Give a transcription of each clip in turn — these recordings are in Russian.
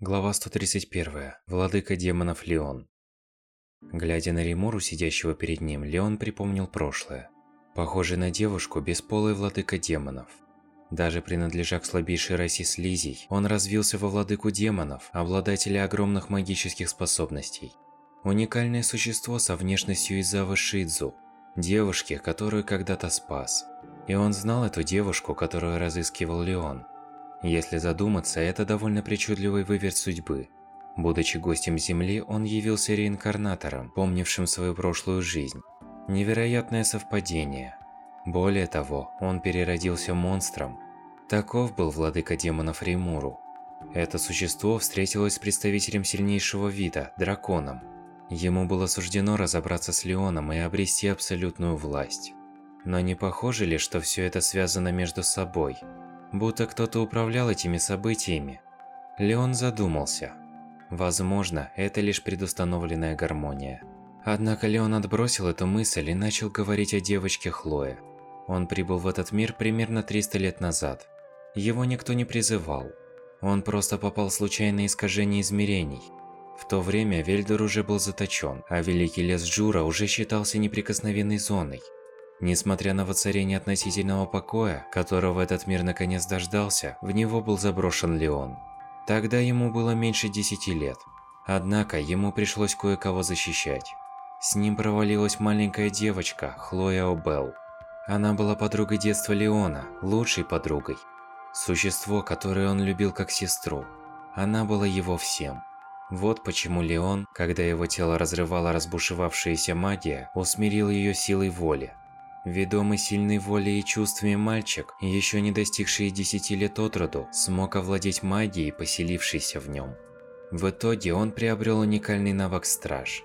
Глава 131. Владыка демонов Леон. Глядя на Римуру, сидящего перед ним, Леон припомнил прошлое. Похожий на девушку, бесполый владыка демонов. Даже принадлежа к слабейшей расе слизей, он развился во владыку демонов, обладателя огромных магических способностей. Уникальное существо со внешностью Изавы Шидзу, девушки, которую когда-то спас. И он знал эту девушку, которую разыскивал Леон. Если задуматься, это довольно причудливый выверт судьбы. Будучи гостем Земли, он явился реинкарнатором, помнившим свою прошлую жизнь. Невероятное совпадение. Более того, он переродился монстром. Таков был владыка демонов Римуру. Это существо встретилось с представителем сильнейшего вида – драконом. Ему было суждено разобраться с Леоном и обрести абсолютную власть. Но не похоже ли, что все это связано между собой? Будто кто-то управлял этими событиями. Леон задумался. Возможно, это лишь предустановленная гармония. Однако Леон отбросил эту мысль и начал говорить о девочке Хлое. Он прибыл в этот мир примерно 300 лет назад. Его никто не призывал. Он просто попал в случайное искажение измерений. В то время Вельдер уже был заточен, а Великий Лес Джура уже считался неприкосновенной зоной. Несмотря на воцарение относительного покоя, которого этот мир наконец дождался, в него был заброшен Леон. Тогда ему было меньше десяти лет. Однако ему пришлось кое-кого защищать. С ним провалилась маленькая девочка, Хлоя Обел. Она была подругой детства Леона, лучшей подругой. Существо, которое он любил как сестру. Она была его всем. Вот почему Леон, когда его тело разрывала разбушевавшаяся магия, усмирил ее силой воли. Ведомый сильной волей и чувствами мальчик, еще не достигший 10 лет от роду, смог овладеть магией, поселившейся в нем. В итоге он приобрел уникальный навык Страж.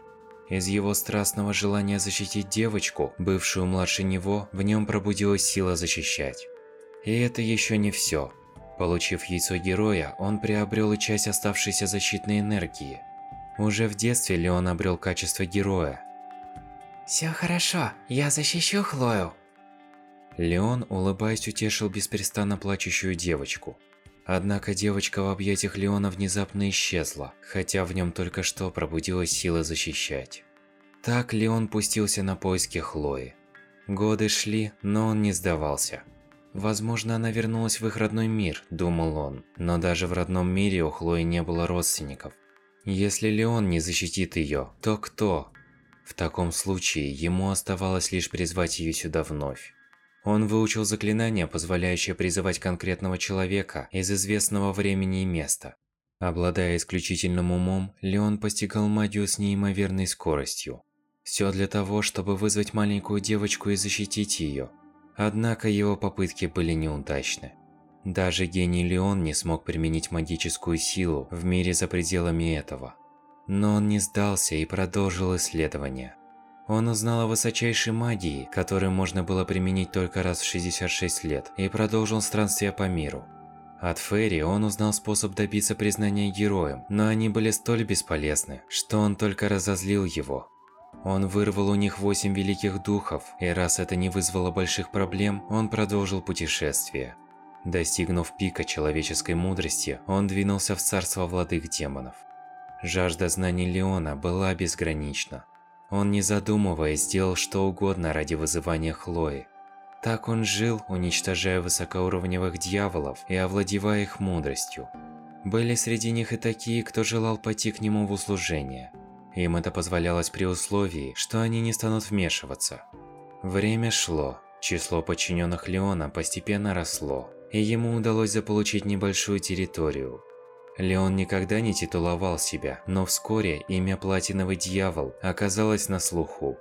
Из его страстного желания защитить девочку, бывшую младше него, в нем пробудилась сила защищать. И это еще не все. Получив яйцо героя, он приобрел и часть оставшейся защитной энергии. Уже в детстве Леон обрел качество героя, все хорошо, я защищу Хлою. Леон, улыбаясь, утешил беспрестанно плачущую девочку. Однако девочка в объятиях Леона внезапно исчезла, хотя в нем только что пробудилась сила защищать. Так Леон пустился на поиски Хлои. Годы шли, но он не сдавался. Возможно, она вернулась в их родной мир, думал он, но даже в родном мире у Хлои не было родственников. Если Леон не защитит ее, то кто? В таком случае, ему оставалось лишь призвать ее сюда вновь. Он выучил заклинание, позволяющее призывать конкретного человека из известного времени и места. Обладая исключительным умом, Леон постигал магию с неимоверной скоростью. Все для того, чтобы вызвать маленькую девочку и защитить ее. Однако его попытки были неудачны. Даже гений Леон не смог применить магическую силу в мире за пределами этого. Но он не сдался и продолжил исследование. Он узнал о высочайшей магии, которую можно было применить только раз в 66 лет, и продолжил странствие по миру. От Ферри он узнал способ добиться признания героем, но они были столь бесполезны, что он только разозлил его. Он вырвал у них восемь великих духов, и раз это не вызвало больших проблем, он продолжил путешествие. Достигнув пика человеческой мудрости, он двинулся в царство владык демонов. Жажда знаний Леона была безгранична. Он, не задумываясь, сделал что угодно ради вызывания Хлои. Так он жил, уничтожая высокоуровневых дьяволов и овладевая их мудростью. Были среди них и такие, кто желал пойти к нему в услужение. Им это позволялось при условии, что они не станут вмешиваться. Время шло, число подчиненных Леона постепенно росло, и ему удалось заполучить небольшую территорию, Леон никогда не титуловал себя, но вскоре имя Платиновый Дьявол оказалось на слуху.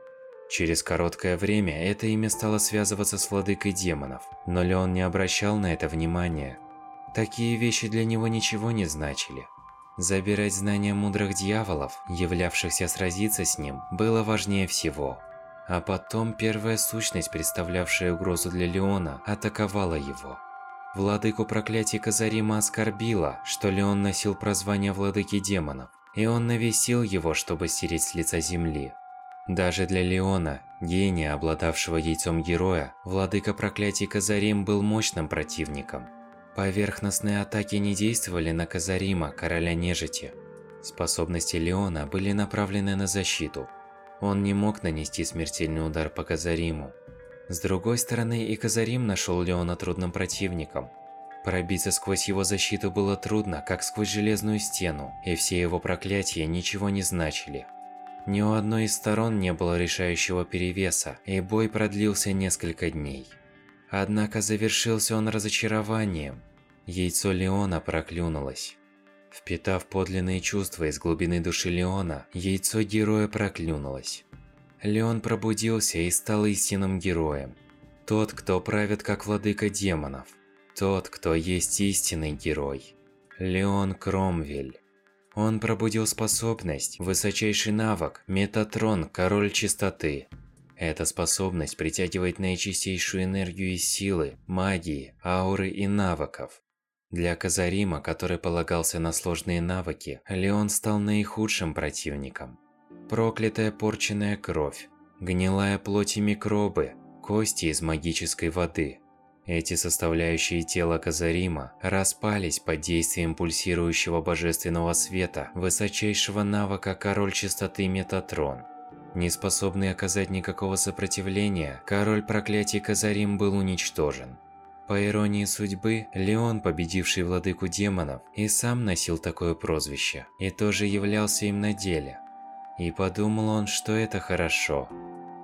Через короткое время это имя стало связываться с владыкой демонов, но Леон не обращал на это внимания. Такие вещи для него ничего не значили. Забирать знания мудрых дьяволов, являвшихся сразиться с ним, было важнее всего. А потом первая сущность, представлявшая угрозу для Леона, атаковала его. Владыку проклятий Казарима оскорбило, что Леон носил прозвание владыки демонов, и он навесил его, чтобы стереть с лица земли. Даже для Леона, гения, обладавшего яйцом героя, владыка проклятий Казарим был мощным противником. Поверхностные атаки не действовали на Казарима, короля нежити. Способности Леона были направлены на защиту. Он не мог нанести смертельный удар по Казариму. С другой стороны, и Казарим нашел Леона трудным противником. Пробиться сквозь его защиту было трудно, как сквозь железную стену, и все его проклятия ничего не значили. Ни у одной из сторон не было решающего перевеса, и бой продлился несколько дней. Однако завершился он разочарованием. Яйцо Леона проклюнулось. Впитав подлинные чувства из глубины души Леона, яйцо героя проклюнулось. Леон пробудился и стал истинным героем. Тот, кто правит как владыка демонов. Тот, кто есть истинный герой. Леон Кромвель. Он пробудил способность, высочайший навык, Метатрон, Король Чистоты. Эта способность притягивает наичистейшую энергию из силы, магии, ауры и навыков. Для Казарима, который полагался на сложные навыки, Леон стал наихудшим противником. Проклятая порченная кровь, гнилая плоть и микробы, кости из магической воды. Эти составляющие тела Казарима распались под действием пульсирующего божественного света высочайшего навыка Король Чистоты Метатрон. Неспособный оказать никакого сопротивления, Король Проклятий Казарим был уничтожен. По иронии судьбы, Леон, победивший владыку демонов, и сам носил такое прозвище, и тоже являлся им на деле. И подумал он, что это хорошо.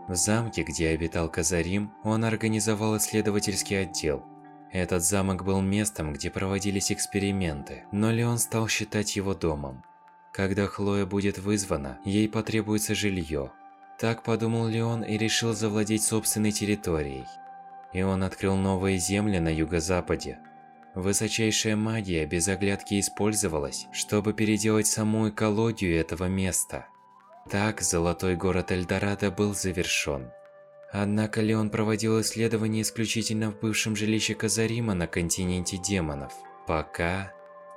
В замке, где обитал Казарим, он организовал исследовательский отдел. Этот замок был местом, где проводились эксперименты, но Леон стал считать его домом. Когда Хлоя будет вызвана, ей потребуется жилье. Так подумал Леон и решил завладеть собственной территорией. И он открыл новые земли на юго-западе. Высочайшая магия без оглядки использовалась, чтобы переделать саму экологию этого места. Так золотой город Эльдорадо был завершен. Однако Леон проводил исследования исключительно в бывшем жилище Казарима на континенте демонов, пока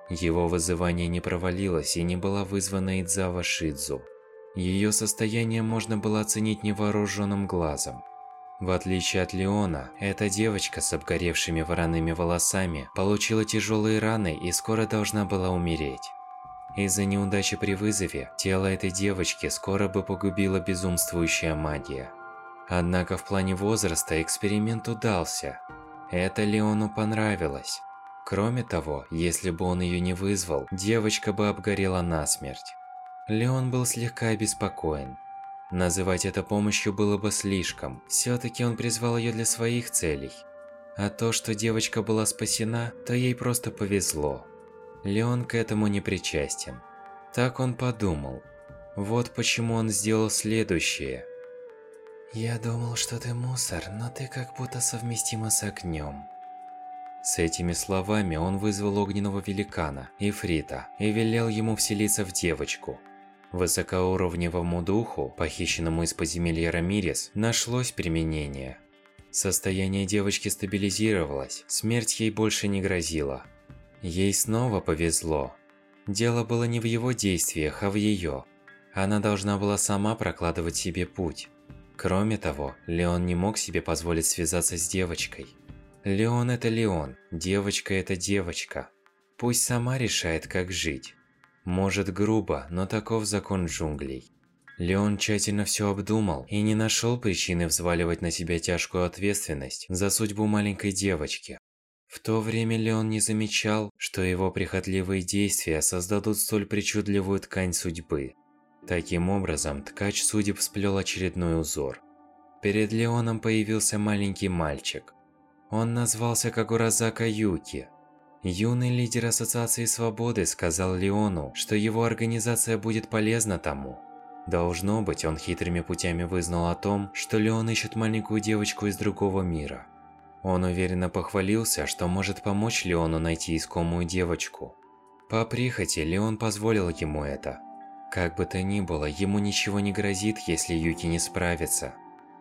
его вызывание не провалилось и не была вызвана Идзава Шидзу. Ее состояние можно было оценить невооруженным глазом. В отличие от Леона, эта девочка с обгоревшими вороными волосами получила тяжелые раны и скоро должна была умереть. Из-за неудачи при вызове, тело этой девочки скоро бы погубила безумствующая магия. Однако в плане возраста эксперимент удался. Это Леону понравилось. Кроме того, если бы он ее не вызвал, девочка бы обгорела насмерть. Леон был слегка обеспокоен. Называть это помощью было бы слишком, все-таки он призвал ее для своих целей. А то, что девочка была спасена, то ей просто повезло. Леон к этому не причастен. Так он подумал. Вот почему он сделал следующее. «Я думал, что ты мусор, но ты как будто совместима с огнем». С этими словами он вызвал огненного великана, Ифрита, и велел ему вселиться в девочку. Высокоуровневому духу, похищенному из подземелья Рамирес, нашлось применение. Состояние девочки стабилизировалось, смерть ей больше не грозила. Ей снова повезло. Дело было не в его действиях, а в ее. Она должна была сама прокладывать себе путь. Кроме того, Леон не мог себе позволить связаться с девочкой. Леон – это Леон, девочка – это девочка. Пусть сама решает, как жить. Может грубо, но таков закон джунглей. Леон тщательно все обдумал и не нашел причины взваливать на себя тяжкую ответственность за судьбу маленькой девочки. В то время Леон не замечал, что его прихотливые действия создадут столь причудливую ткань судьбы. Таким образом, ткач судеб сплел очередной узор. Перед Леоном появился маленький мальчик. Он назвался Кагуразака Юки. Юный лидер Ассоциации Свободы сказал Леону, что его организация будет полезна тому. Должно быть, он хитрыми путями вызнал о том, что Леон ищет маленькую девочку из другого мира. Он уверенно похвалился, что может помочь Леону найти искомую девочку. По прихоти Леон позволил ему это. Как бы то ни было, ему ничего не грозит, если Юки не справится.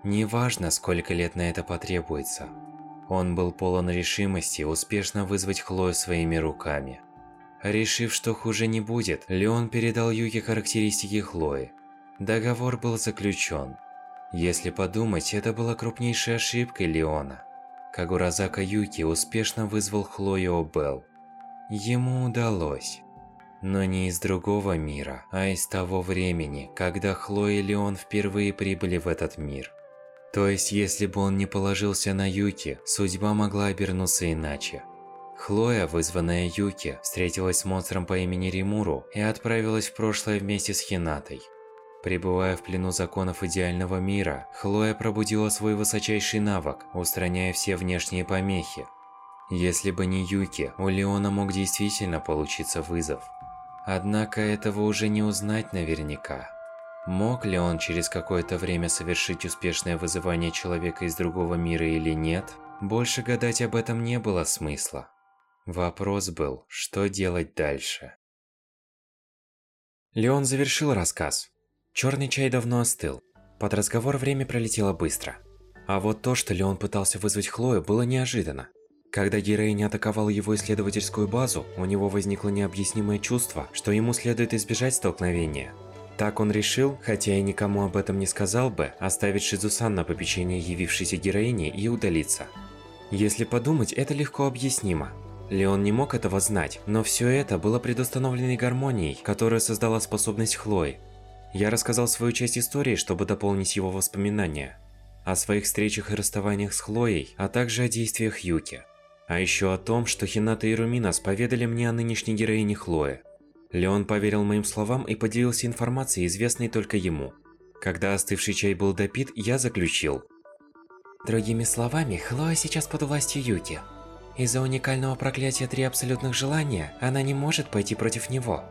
Неважно, сколько лет на это потребуется. Он был полон решимости успешно вызвать Хлою своими руками. Решив, что хуже не будет, Леон передал Юке характеристики Хлои. Договор был заключен. Если подумать, это была крупнейшей ошибкой Леона. Кагуразака Юки успешно вызвал Хлою Белл. Ему удалось. Но не из другого мира, а из того времени, когда Хлоя и Леон впервые прибыли в этот мир. То есть, если бы он не положился на Юки, судьба могла обернуться иначе. Хлоя, вызванная Юки, встретилась с монстром по имени Римуру и отправилась в прошлое вместе с Хинатой. Пребывая в плену законов идеального мира, Хлоя пробудила свой высочайший навык, устраняя все внешние помехи. Если бы не Юки, у Леона мог действительно получиться вызов. Однако этого уже не узнать наверняка. Мог ли он через какое-то время совершить успешное вызывание человека из другого мира или нет, больше гадать об этом не было смысла. Вопрос был, что делать дальше. Леон завершил рассказ. Черный чай давно остыл. Под разговор время пролетело быстро. А вот то, что Леон пытался вызвать Хлою, было неожиданно. Когда героиня атаковала его исследовательскую базу, у него возникло необъяснимое чувство, что ему следует избежать столкновения. Так он решил, хотя и никому об этом не сказал бы, оставить Шизусан на попечение явившейся героини и удалиться. Если подумать, это легко объяснимо. Леон не мог этого знать, но все это было предустановленной гармонией, которую создала способность Хлои. Я рассказал свою часть истории, чтобы дополнить его воспоминания. О своих встречах и расставаниях с Хлоей, а также о действиях Юки. А еще о том, что Хината и Руминас поведали мне о нынешней героине Хлое. Леон поверил моим словам и поделился информацией, известной только ему. Когда остывший чай был допит, я заключил. Другими словами, Хлоя сейчас под властью Юки. Из-за уникального проклятия Три Абсолютных Желания, она не может пойти против него.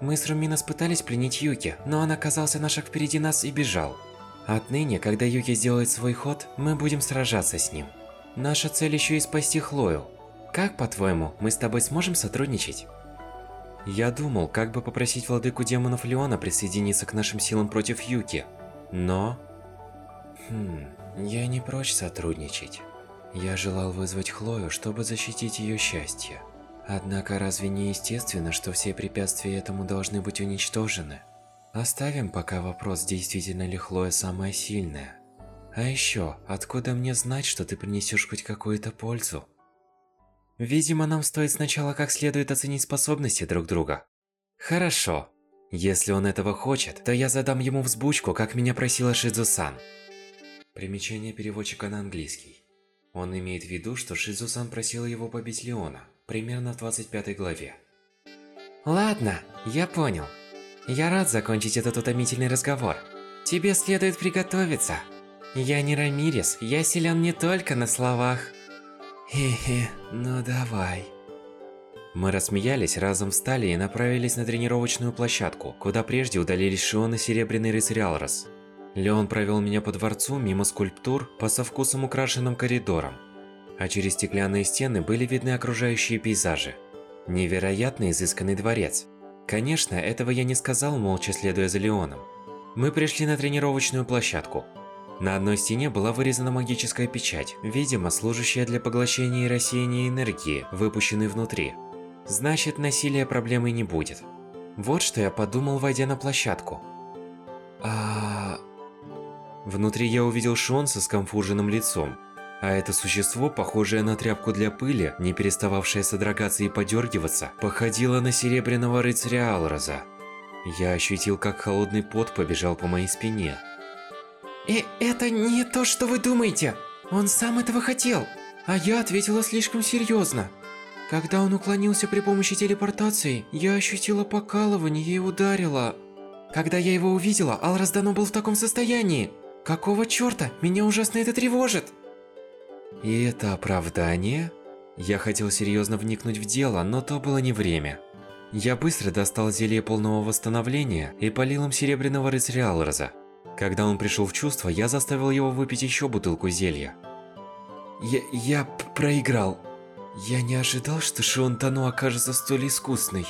Мы с Руминас пытались пленить Юки, но он оказался на шаг впереди нас и бежал. Отныне, когда Юки сделает свой ход, мы будем сражаться с ним. Наша цель еще и спасти Хлою. Как, по-твоему, мы с тобой сможем сотрудничать? Я думал, как бы попросить владыку демонов Леона присоединиться к нашим силам против Юки. Но... Хм, я не прочь сотрудничать. Я желал вызвать Хлою, чтобы защитить ее счастье. Однако разве не естественно, что все препятствия этому должны быть уничтожены? Оставим пока вопрос, действительно ли Хлоя самая сильная. А еще, откуда мне знать, что ты принесешь хоть какую-то пользу? Видимо, нам стоит сначала как следует оценить способности друг друга. Хорошо. Если он этого хочет, то я задам ему взбучку, как меня просила Шизусан. Примечание переводчика на английский. Он имеет в виду, что Шизусан просила его побить Леона, примерно в 25 главе. Ладно, я понял. Я рад закончить этот утомительный разговор. Тебе следует приготовиться. Я не Рамирес, я силен не только на словах. Хе-хе, ну давай. Мы рассмеялись, разом встали и направились на тренировочную площадку, куда прежде удалились Шион и Серебряный Рыцарь Алрос. Леон провел меня по дворцу, мимо скульптур, по со вкусом украшенным коридорам. А через стеклянные стены были видны окружающие пейзажи. Невероятно изысканный дворец. Конечно, этого я не сказал, молча следуя за Леоном. Мы пришли на тренировочную площадку. На одной стене была вырезана магическая печать, видимо, служащая для поглощения и рассеяния энергии, выпущенной внутри. Значит, насилия проблемой не будет. Вот что я подумал, войдя на площадку. А... Внутри я увидел Шон со скомфуженным лицом. А это существо, похожее на тряпку для пыли, не перестававшее содрогаться и подергиваться, походило на серебряного рыцаря Алраза. Я ощутил, как холодный пот побежал по моей спине. И э, это не то, что вы думаете. Он сам этого хотел. А я ответила слишком серьезно. Когда он уклонился при помощи телепортации, я ощутила покалывание и ударила. Когда я его увидела, Алрас давно был в таком состоянии. Какого черта? Меня ужасно это тревожит. И это оправдание? Я хотел серьезно вникнуть в дело, но то было не время. Я быстро достал зелье полного восстановления и полил им серебряного рыцаря Алраза. Когда он пришел в чувство, я заставил его выпить еще бутылку зелья. Я, я проиграл. Я не ожидал, что Шион Тану окажется столь искусной.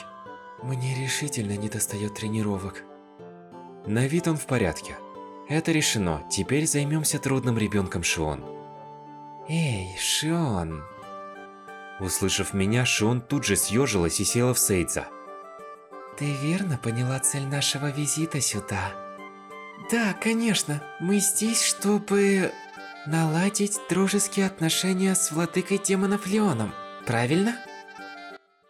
Мне решительно не достает тренировок. На вид он в порядке. Это решено, теперь займемся трудным ребенком Шион. Эй, Шион. Услышав меня, Шион тут же съежилась и села в Сейдза. Ты верно поняла цель нашего визита сюда? Да, конечно. Мы здесь, чтобы... Наладить дружеские отношения с владыкой демонов Леоном, правильно?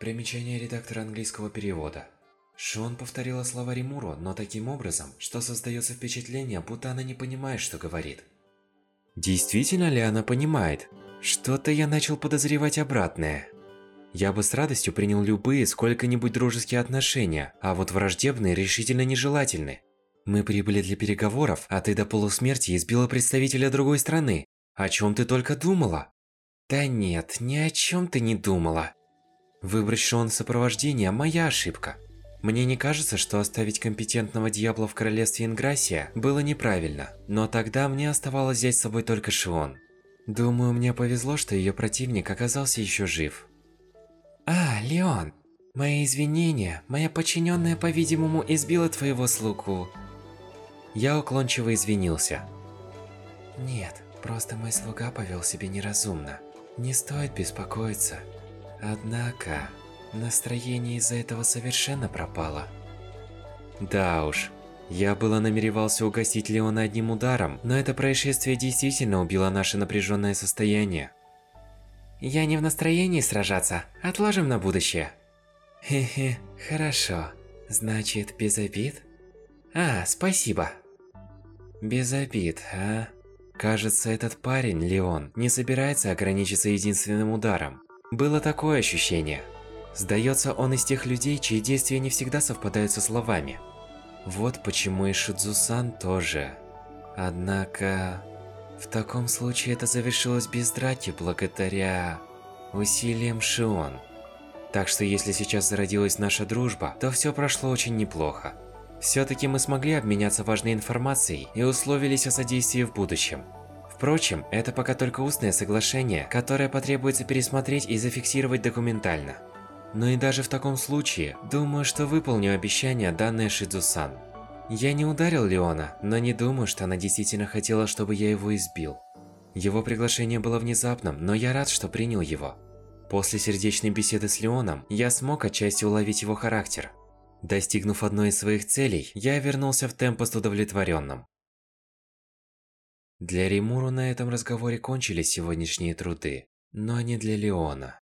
Примечание редактора английского перевода. Шон повторила слова Римуру, но таким образом, что создается впечатление, будто она не понимает, что говорит. Действительно ли она понимает? Что-то я начал подозревать обратное. Я бы с радостью принял любые сколько-нибудь дружеские отношения, а вот враждебные решительно нежелательны. Мы прибыли для переговоров, а ты до полусмерти избила представителя другой страны. О чем ты только думала? Да нет, ни о чем ты не думала. Выбрать Шон сопровождение – моя ошибка. Мне не кажется, что оставить компетентного дьявола в королевстве Инграсия было неправильно, но тогда мне оставалось взять с собой только Шион. Думаю, мне повезло, что ее противник оказался еще жив. А, Леон, мои извинения, моя подчиненная, по-видимому, избила твоего слугу. Я уклончиво извинился. Нет, просто мой слуга повел себя неразумно. Не стоит беспокоиться. Однако, настроение из-за этого совершенно пропало. Да уж, я было намеревался угостить Леона одним ударом, но это происшествие действительно убило наше напряженное состояние. Я не в настроении сражаться. Отложим на будущее. Хе-хе, хорошо. Значит, без обид? А, спасибо. Без обид, а? Кажется, этот парень, Леон, не собирается ограничиться единственным ударом. Было такое ощущение. Сдается он из тех людей, чьи действия не всегда совпадают со словами. Вот почему и Шидзусан тоже. Однако... В таком случае это завершилось без драки благодаря усилиям Шион. Так что если сейчас зародилась наша дружба, то все прошло очень неплохо. Все-таки мы смогли обменяться важной информацией и условились о содействии в будущем. Впрочем, это пока только устное соглашение, которое потребуется пересмотреть и зафиксировать документально. Но и даже в таком случае, думаю, что выполню обещание, данное Шидзусан. Я не ударил Леона, но не думаю, что она действительно хотела, чтобы я его избил. Его приглашение было внезапным, но я рад, что принял его. После сердечной беседы с Леоном, я смог отчасти уловить его характер. Достигнув одной из своих целей, я вернулся в Темпост удовлетворенным. Для Римуру на этом разговоре кончились сегодняшние труды, но не для Леона.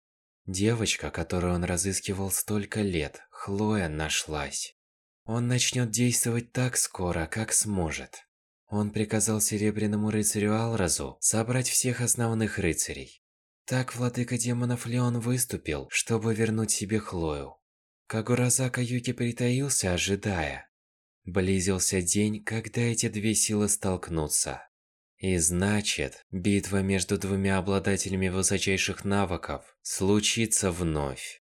Девочка, которую он разыскивал столько лет, Хлоя, нашлась. Он начнет действовать так скоро, как сможет. Он приказал Серебряному рыцарю Алразу собрать всех основных рыцарей. Так владыка демонов Леон выступил, чтобы вернуть себе Хлою. Кагуразака Юки притаился, ожидая. Близился день, когда эти две силы столкнутся. И значит, битва между двумя обладателями высочайших навыков случится вновь.